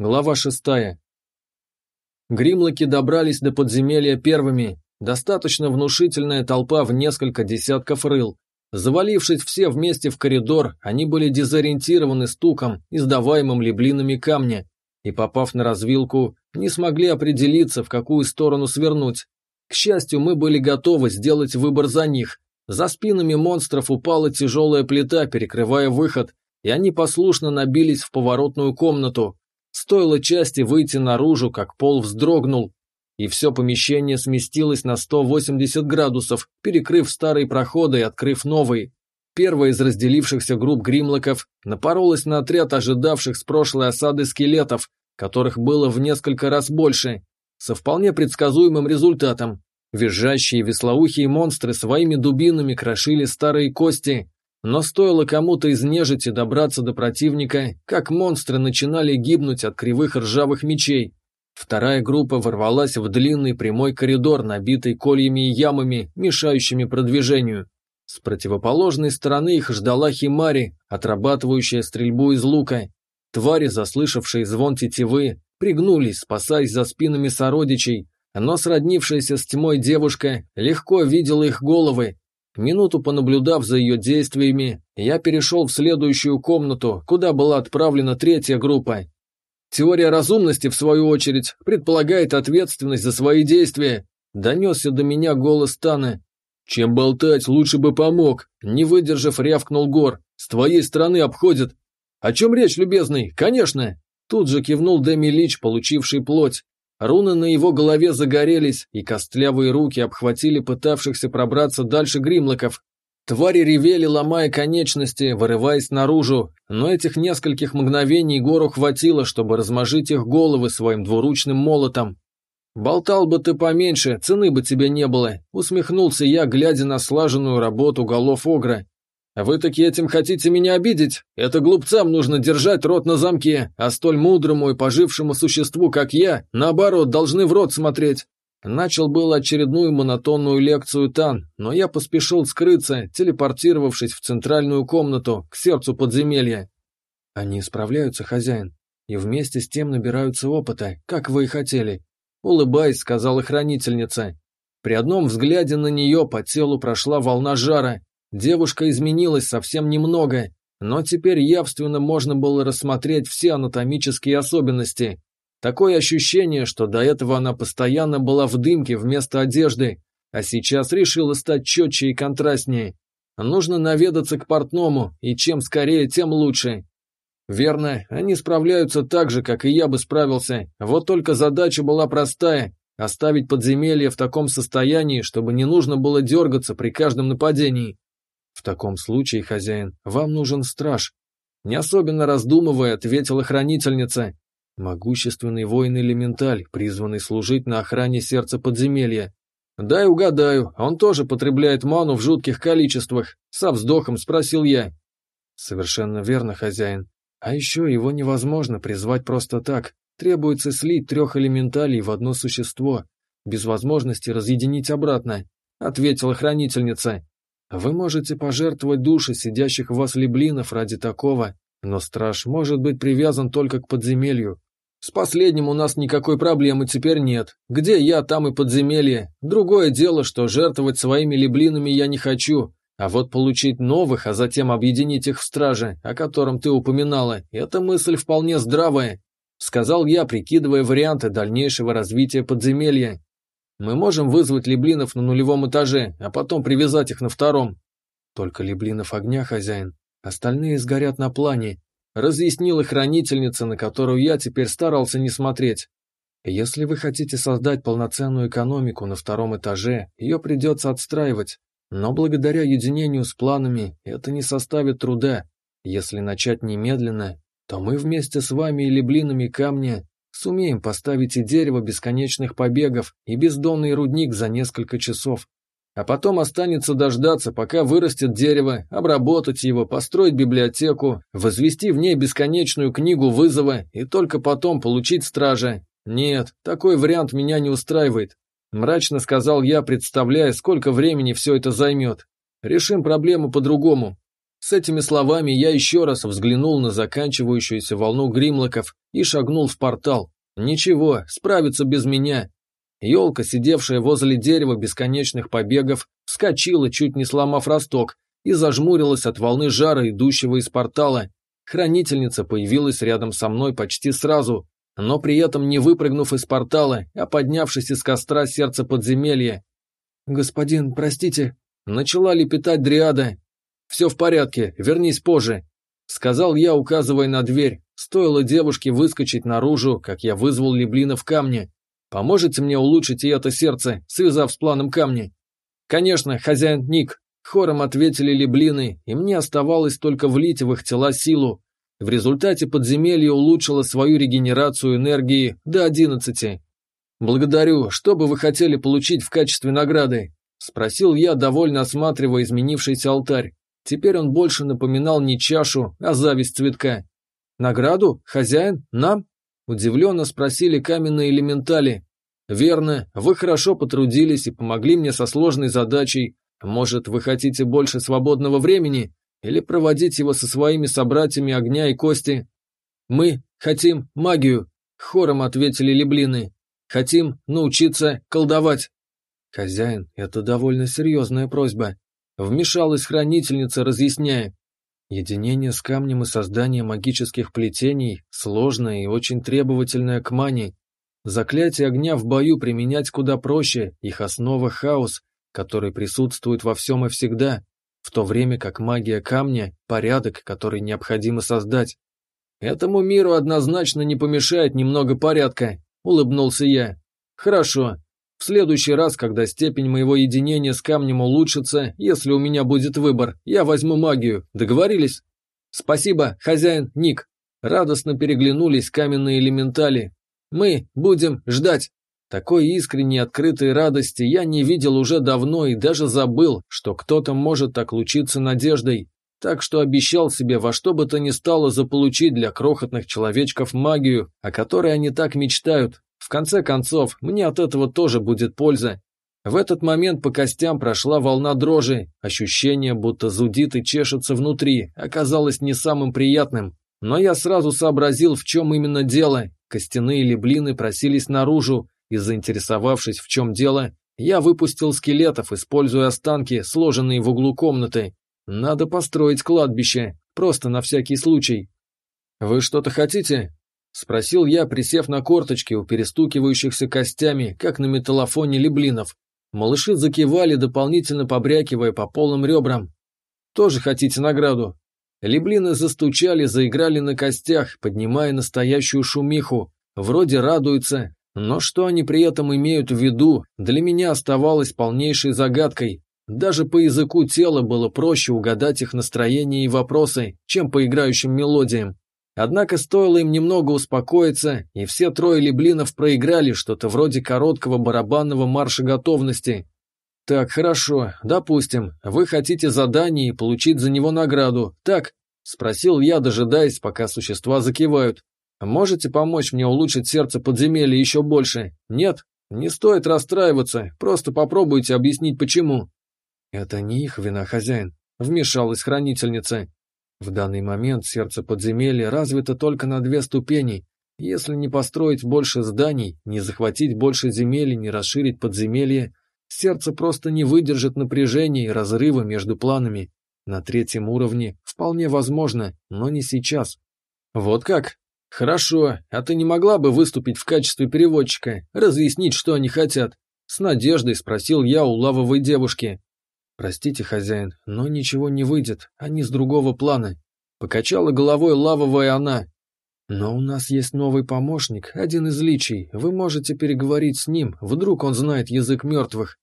Глава шестая. Гримлоки добрались до подземелья первыми. Достаточно внушительная толпа в несколько десятков рыл. Завалившись все вместе в коридор, они были дезориентированы стуком, издаваемым леблинами камня, и, попав на развилку, не смогли определиться, в какую сторону свернуть. К счастью, мы были готовы сделать выбор за них. За спинами монстров упала тяжелая плита, перекрывая выход, и они послушно набились в поворотную комнату, Стоило части выйти наружу, как пол вздрогнул, и все помещение сместилось на 180 градусов, перекрыв старые проходы и открыв новые. Первая из разделившихся групп гримлоков напоролась на отряд ожидавших с прошлой осады скелетов, которых было в несколько раз больше, со вполне предсказуемым результатом. Визжащие веслоухие монстры своими дубинами крошили старые кости, но стоило кому-то из нежити добраться до противника, как монстры начинали гибнуть от кривых ржавых мечей. Вторая группа ворвалась в длинный прямой коридор, набитый кольями и ямами, мешающими продвижению. С противоположной стороны их ждала Химари, отрабатывающая стрельбу из лука. Твари, заслышавшие звон тетивы, пригнулись, спасаясь за спинами сородичей, но сроднившаяся с тьмой девушка легко видела их головы Минуту понаблюдав за ее действиями, я перешел в следующую комнату, куда была отправлена третья группа. Теория разумности, в свою очередь, предполагает ответственность за свои действия. Донесся до меня голос Таны. «Чем болтать, лучше бы помог», — не выдержав, рявкнул Гор. «С твоей стороны обходят». «О чем речь, любезный? Конечно!» Тут же кивнул Деми Лич, получивший плоть. Руны на его голове загорелись, и костлявые руки обхватили пытавшихся пробраться дальше гримлоков. Твари ревели, ломая конечности, вырываясь наружу, но этих нескольких мгновений гору хватило, чтобы размажить их головы своим двуручным молотом. «Болтал бы ты поменьше, цены бы тебе не было», — усмехнулся я, глядя на слаженную работу голов Огра. «Вы таки этим хотите меня обидеть? Это глупцам нужно держать рот на замке, а столь мудрому и пожившему существу, как я, наоборот, должны в рот смотреть». Начал был очередную монотонную лекцию Тан, но я поспешил скрыться, телепортировавшись в центральную комнату, к сердцу подземелья. «Они справляются, хозяин, и вместе с тем набираются опыта, как вы и хотели», — улыбаясь, сказала хранительница. При одном взгляде на нее по телу прошла волна жара, Девушка изменилась совсем немного, но теперь явственно можно было рассмотреть все анатомические особенности. Такое ощущение, что до этого она постоянно была в дымке вместо одежды, а сейчас решила стать четче и контрастнее. Нужно наведаться к портному, и чем скорее, тем лучше. Верно, они справляются так же, как и я бы справился, вот только задача была простая – оставить подземелье в таком состоянии, чтобы не нужно было дергаться при каждом нападении. «В таком случае, хозяин, вам нужен страж». Не особенно раздумывая, ответила хранительница. «Могущественный воин-элементаль, призванный служить на охране сердца подземелья». «Дай угадаю, он тоже потребляет ману в жутких количествах», — со вздохом спросил я. «Совершенно верно, хозяин. А еще его невозможно призвать просто так. Требуется слить трех элементалей в одно существо, без возможности разъединить обратно», — ответила хранительница. Вы можете пожертвовать души сидящих в вас леблинов ради такого, но страж может быть привязан только к подземелью. С последним у нас никакой проблемы теперь нет. Где я, там и подземелье. Другое дело, что жертвовать своими леблинами я не хочу, а вот получить новых, а затем объединить их в страже, о котором ты упоминала, эта мысль вполне здравая, сказал я, прикидывая варианты дальнейшего развития подземелья. Мы можем вызвать леблинов на нулевом этаже, а потом привязать их на втором. Только леблинов огня, хозяин. Остальные сгорят на плане, разъяснила хранительница, на которую я теперь старался не смотреть. Если вы хотите создать полноценную экономику на втором этаже, ее придется отстраивать. Но благодаря единению с планами это не составит труда. Если начать немедленно, то мы вместе с вами и леблинами камня Сумеем поставить и дерево бесконечных побегов, и бездонный рудник за несколько часов. А потом останется дождаться, пока вырастет дерево, обработать его, построить библиотеку, возвести в ней бесконечную книгу вызова и только потом получить стража. Нет, такой вариант меня не устраивает. Мрачно сказал я, представляя, сколько времени все это займет. Решим проблему по-другому. С этими словами я еще раз взглянул на заканчивающуюся волну гримлоков и шагнул в портал. Ничего, справится без меня. Елка, сидевшая возле дерева бесконечных побегов, вскочила, чуть не сломав росток, и зажмурилась от волны жара, идущего из портала. Хранительница появилась рядом со мной почти сразу, но при этом не выпрыгнув из портала, а поднявшись из костра сердца подземелья. «Господин, простите», — начала лепетать Дриада. «Все в порядке, вернись позже», — сказал я, указывая на дверь. Стоило девушке выскочить наружу, как я вызвал Леблина в камне. «Поможете мне улучшить и это сердце, связав с планом камни?» «Конечно, хозяин Ник», — хором ответили Леблины, и мне оставалось только влить в их тела силу, в результате подземелье улучшило свою регенерацию энергии до 11. «Благодарю. Что бы вы хотели получить в качестве награды?» – спросил я, довольно осматривая изменившийся алтарь. Теперь он больше напоминал не чашу, а зависть цветка. «Награду? Хозяин? Нам?» – удивленно спросили каменные элементали. «Верно. Вы хорошо потрудились и помогли мне со сложной задачей. Может, вы хотите больше свободного времени?» Или проводить его со своими собратьями огня и кости? Мы хотим магию, хором ответили леблины. Хотим научиться колдовать. Хозяин, это довольно серьезная просьба. Вмешалась хранительница, разъясняя. Единение с камнем и создание магических плетений сложное и очень требовательное к мане. Заклятие огня в бою применять куда проще, их основа хаос, который присутствует во всем и всегда в то время как магия камня – порядок, который необходимо создать. «Этому миру однозначно не помешает немного порядка», – улыбнулся я. «Хорошо. В следующий раз, когда степень моего единения с камнем улучшится, если у меня будет выбор, я возьму магию. Договорились?» «Спасибо, хозяин Ник». Радостно переглянулись каменные элементали. «Мы будем ждать». Такой искренней открытой радости я не видел уже давно и даже забыл, что кто-то может так лучиться надеждой. Так что обещал себе во что бы то ни стало заполучить для крохотных человечков магию, о которой они так мечтают. В конце концов, мне от этого тоже будет польза. В этот момент по костям прошла волна дрожи, ощущение, будто зудит и чешется внутри, оказалось не самым приятным. Но я сразу сообразил, в чем именно дело. Костяные леблины просились наружу, и заинтересовавшись, в чем дело, я выпустил скелетов, используя останки, сложенные в углу комнаты. Надо построить кладбище, просто на всякий случай. «Вы что-то хотите?» — спросил я, присев на корточки у перестукивающихся костями, как на металлофоне леблинов. Малыши закивали, дополнительно побрякивая по полным ребрам. «Тоже хотите награду?» Леблины застучали, заиграли на костях, поднимая настоящую шумиху. Вроде радуются, но что они при этом имеют в виду, для меня оставалось полнейшей загадкой. Даже по языку тела было проще угадать их настроение и вопросы, чем по играющим мелодиям. Однако стоило им немного успокоиться, и все трое леблинов проиграли что-то вроде короткого барабанного марша готовности. «Так, хорошо, допустим, вы хотите задание и получить за него награду, так?» – спросил я, дожидаясь, пока существа закивают. Можете помочь мне улучшить сердце подземелья еще больше? Нет? Не стоит расстраиваться, просто попробуйте объяснить почему. Это не их вина, хозяин, вмешалась хранительница. В данный момент сердце подземелья развито только на две ступени. Если не построить больше зданий, не захватить больше земель и не расширить подземелье, сердце просто не выдержит напряжения и разрыва между планами. На третьем уровне вполне возможно, но не сейчас. Вот как? «Хорошо, а ты не могла бы выступить в качестве переводчика, разъяснить, что они хотят?» С надеждой спросил я у лавовой девушки. «Простите, хозяин, но ничего не выйдет, они с другого плана». Покачала головой лавовая она. «Но у нас есть новый помощник, один из личий. Вы можете переговорить с ним, вдруг он знает язык мертвых».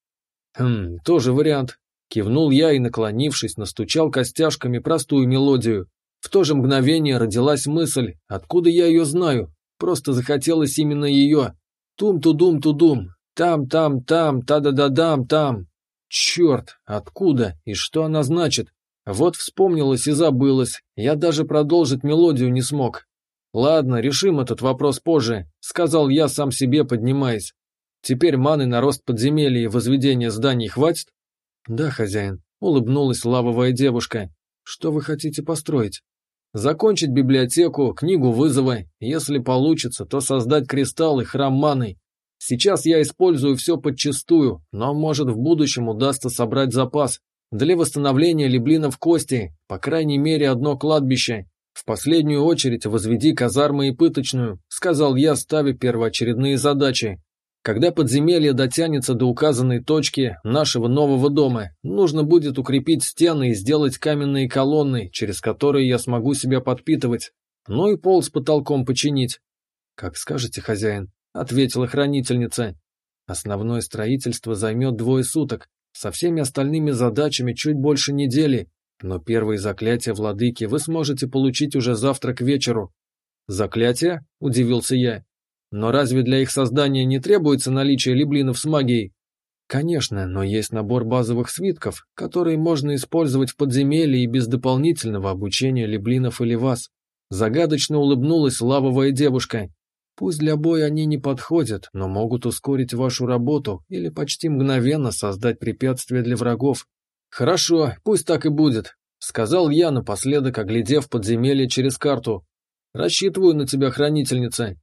«Хм, тоже вариант». Кивнул я и, наклонившись, настучал костяшками простую мелодию. В то же мгновение родилась мысль, откуда я ее знаю. Просто захотелось именно ее. Тум-тудум-тудум, там-там-там, та-да-да-дам-там. Черт, откуда и что она значит? Вот вспомнилось и забылось, я даже продолжить мелодию не смог. Ладно, решим этот вопрос позже, сказал я сам себе, поднимаясь. Теперь маны на рост подземелья и возведение зданий хватит? Да, хозяин, улыбнулась лавовая девушка. Что вы хотите построить? Закончить библиотеку, книгу вызова. Если получится, то создать кристалл и храм маны. Сейчас я использую все подчистую, но может в будущем удастся собрать запас. Для восстановления леблинов кости, по крайней мере, одно кладбище. В последнюю очередь возведи казармы и пыточную, сказал я, ставя первоочередные задачи. Когда подземелье дотянется до указанной точки нашего нового дома, нужно будет укрепить стены и сделать каменные колонны, через которые я смогу себя подпитывать. Ну и пол с потолком починить. «Как скажете, хозяин», — ответила хранительница. «Основное строительство займет двое суток, со всеми остальными задачами чуть больше недели, но первые заклятия владыки вы сможете получить уже завтра к вечеру». «Заклятия?» — удивился я. Но разве для их создания не требуется наличие либлинов с магией? Конечно, но есть набор базовых свитков, которые можно использовать в подземелье и без дополнительного обучения либлинов или вас. Загадочно улыбнулась лавовая девушка. Пусть для боя они не подходят, но могут ускорить вашу работу или почти мгновенно создать препятствия для врагов. Хорошо, пусть так и будет, сказал я напоследок, оглядев подземелье через карту. Рассчитываю на тебя, хранительница.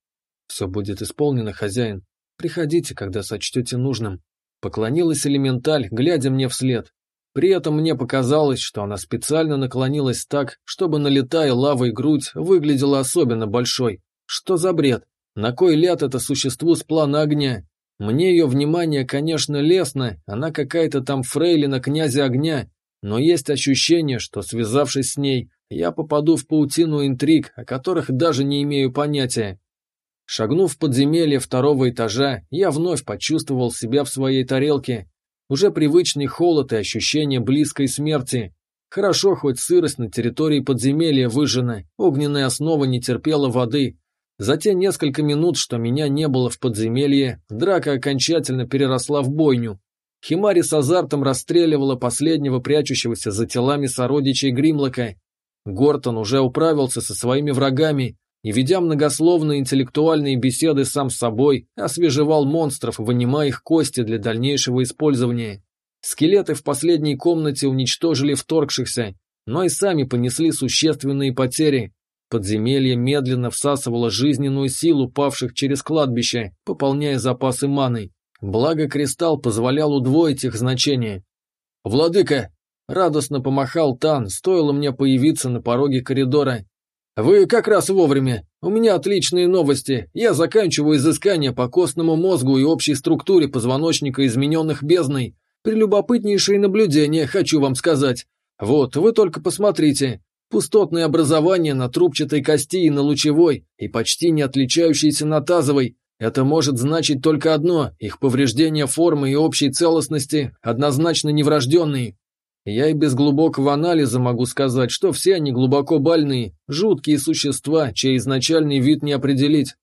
«Все будет исполнено, хозяин. Приходите, когда сочтете нужным». Поклонилась элементаль, глядя мне вслед. При этом мне показалось, что она специально наклонилась так, чтобы, налетая лавой грудь, выглядела особенно большой. Что за бред? На кой ляд это существу с плана огня? Мне ее внимание, конечно, лестно, она какая-то там фрейлина князя огня, но есть ощущение, что, связавшись с ней, я попаду в паутину интриг, о которых даже не имею понятия. Шагнув в подземелье второго этажа, я вновь почувствовал себя в своей тарелке. Уже привычный холод и ощущение близкой смерти. Хорошо, хоть сырость на территории подземелья выжжена, огненная основа не терпела воды. За те несколько минут, что меня не было в подземелье, драка окончательно переросла в бойню. Химари с азартом расстреливала последнего прячущегося за телами сородичей Гримлока. Гортон уже управился со своими врагами, и, ведя многословные интеллектуальные беседы сам с собой, освежевал монстров, вынимая их кости для дальнейшего использования. Скелеты в последней комнате уничтожили вторгшихся, но и сами понесли существенные потери. Подземелье медленно всасывало жизненную силу павших через кладбище, пополняя запасы маны. Благо кристалл позволял удвоить их значение. «Владыка!» — радостно помахал Тан, стоило мне появиться на пороге коридора. «Вы как раз вовремя. У меня отличные новости. Я заканчиваю изыскание по костному мозгу и общей структуре позвоночника измененных бездной. Прелюбопытнейшие наблюдения, хочу вам сказать. Вот, вы только посмотрите. Пустотные образования на трубчатой кости и на лучевой, и почти не отличающиеся на тазовой. Это может значить только одно – их повреждение формы и общей целостности однозначно неврожденные. Я и без глубокого анализа могу сказать, что все они глубоко больные, жуткие существа, чей изначальный вид не определить.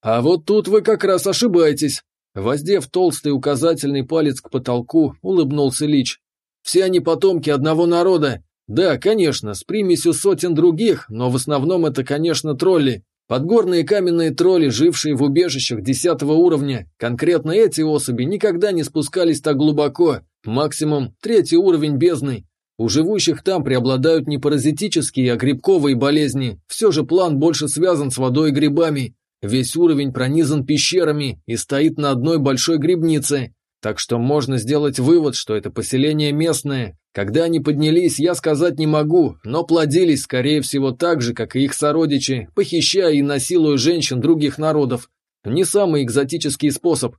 А вот тут вы как раз ошибаетесь. Воздев толстый указательный палец к потолку, улыбнулся Лич. Все они потомки одного народа. Да, конечно, с примесью сотен других, но в основном это, конечно, тролли. Подгорные каменные тролли, жившие в убежищах десятого уровня. Конкретно эти особи никогда не спускались так глубоко, Максимум третий уровень бездны. У живущих там преобладают не паразитические, а грибковые болезни. Все же план больше связан с водой и грибами. Весь уровень пронизан пещерами и стоит на одной большой грибнице. Так что можно сделать вывод, что это поселение местное. Когда они поднялись, я сказать не могу, но плодились, скорее всего, так же, как и их сородичи, похищая и насилуя женщин других народов. Не самый экзотический способ,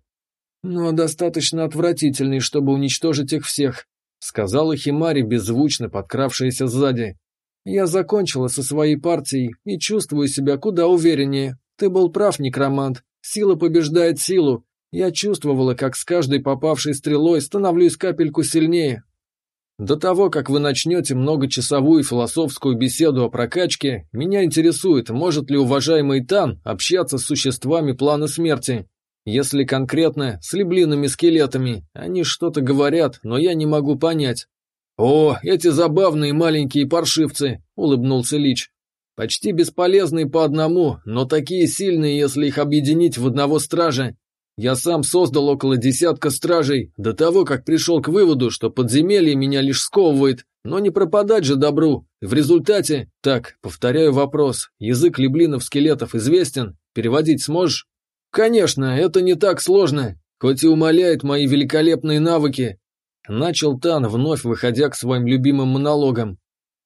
«Но достаточно отвратительный, чтобы уничтожить их всех», сказала Химари, беззвучно подкравшаяся сзади. «Я закончила со своей партией и чувствую себя куда увереннее. Ты был прав, некромант. Сила побеждает силу. Я чувствовала, как с каждой попавшей стрелой становлюсь капельку сильнее. До того, как вы начнете многочасовую философскую беседу о прокачке, меня интересует, может ли уважаемый Тан общаться с существами плана смерти. Если конкретно, с леблиными скелетами, они что-то говорят, но я не могу понять. «О, эти забавные маленькие паршивцы!» – улыбнулся Лич. «Почти бесполезные по одному, но такие сильные, если их объединить в одного стража. Я сам создал около десятка стражей, до того, как пришел к выводу, что подземелье меня лишь сковывает, Но не пропадать же добру. В результате... Так, повторяю вопрос. Язык леблинов-скелетов известен? Переводить сможешь? Конечно, это не так сложно, хоть и умаляет мои великолепные навыки. Начал Тан, вновь выходя к своим любимым монологам.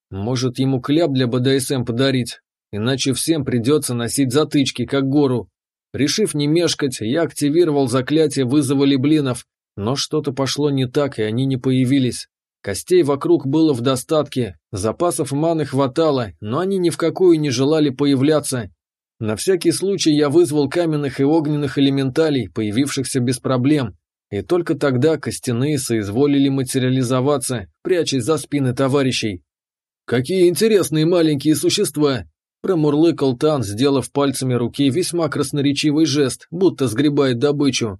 Может, ему кляп для БДСМ подарить, иначе всем придется носить затычки, как гору. Решив не мешкать, я активировал заклятие вызова леблинов, но что-то пошло не так, и они не появились. Костей вокруг было в достатке, запасов маны хватало, но они ни в какую не желали появляться. На всякий случай я вызвал каменных и огненных элементалей, появившихся без проблем, и только тогда костяные соизволили материализоваться, прячась за спины товарищей. «Какие интересные маленькие существа!» Промурлыкал Тан, сделав пальцами руки весьма красноречивый жест, будто сгребает добычу.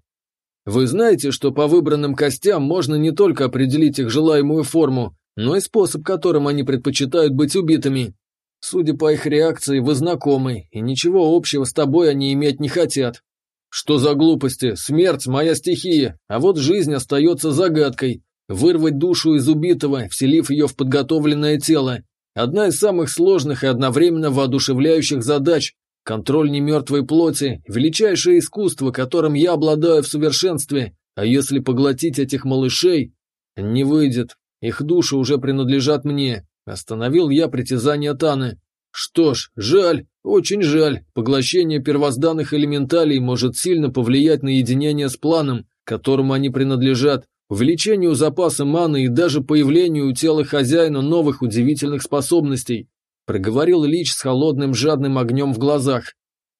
Вы знаете, что по выбранным костям можно не только определить их желаемую форму, но и способ, которым они предпочитают быть убитыми. Судя по их реакции, вы знакомы, и ничего общего с тобой они иметь не хотят. Что за глупости? Смерть – моя стихия, а вот жизнь остается загадкой. Вырвать душу из убитого, вселив ее в подготовленное тело. Одна из самых сложных и одновременно воодушевляющих задач, Контроль немертвой плоти – величайшее искусство, которым я обладаю в совершенстве, а если поглотить этих малышей, не выйдет. Их души уже принадлежат мне. Остановил я притязание Таны. Что ж, жаль, очень жаль. Поглощение первозданных элементалей может сильно повлиять на единение с планом, которому они принадлежат, увеличению запаса маны и даже появлению у тела хозяина новых удивительных способностей проговорил Лич с холодным жадным огнем в глазах.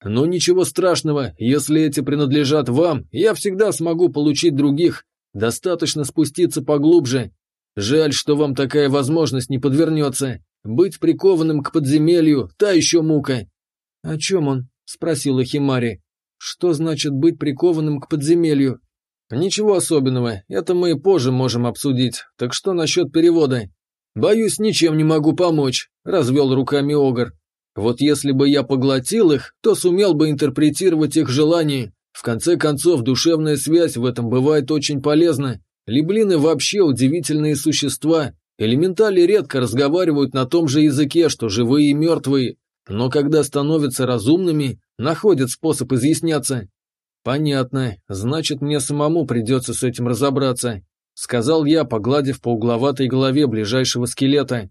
«Но ничего страшного, если эти принадлежат вам, я всегда смогу получить других. Достаточно спуститься поглубже. Жаль, что вам такая возможность не подвернется. Быть прикованным к подземелью – та еще мука». «О чем он?» – спросила Химари. «Что значит быть прикованным к подземелью?» «Ничего особенного, это мы и позже можем обсудить. Так что насчет перевода?» «Боюсь, ничем не могу помочь», – развел руками Огр. «Вот если бы я поглотил их, то сумел бы интерпретировать их желания. В конце концов, душевная связь в этом бывает очень полезна. Либлины вообще удивительные существа. Элементали редко разговаривают на том же языке, что живые и мертвые, но когда становятся разумными, находят способ изъясняться. Понятно, значит мне самому придется с этим разобраться. — сказал я, погладив по угловатой голове ближайшего скелета.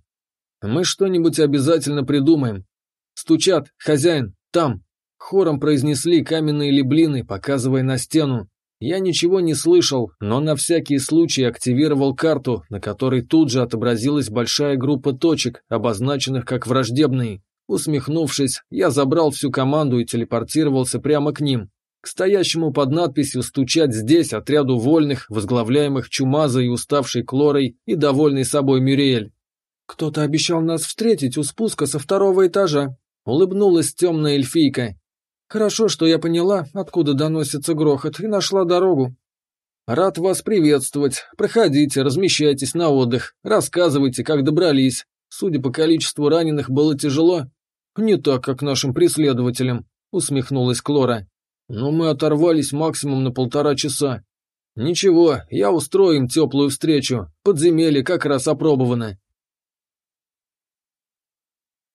«Мы что-нибудь обязательно придумаем. Стучат, хозяин, там!» Хором произнесли каменные леблины, показывая на стену. Я ничего не слышал, но на всякий случай активировал карту, на которой тут же отобразилась большая группа точек, обозначенных как враждебные. Усмехнувшись, я забрал всю команду и телепортировался прямо к ним к стоящему под надписью «Стучать здесь» отряду вольных, возглавляемых Чумазой и уставшей Клорой и довольной собой Мюриэль. «Кто-то обещал нас встретить у спуска со второго этажа», — улыбнулась темная эльфийка. «Хорошо, что я поняла, откуда доносится грохот, и нашла дорогу». «Рад вас приветствовать. Проходите, размещайтесь на отдых, рассказывайте, как добрались. Судя по количеству раненых, было тяжело». «Не так, как нашим преследователям», — усмехнулась Клора. Но мы оторвались максимум на полтора часа. Ничего, я устрою им теплую встречу, подземелье как раз опробовано.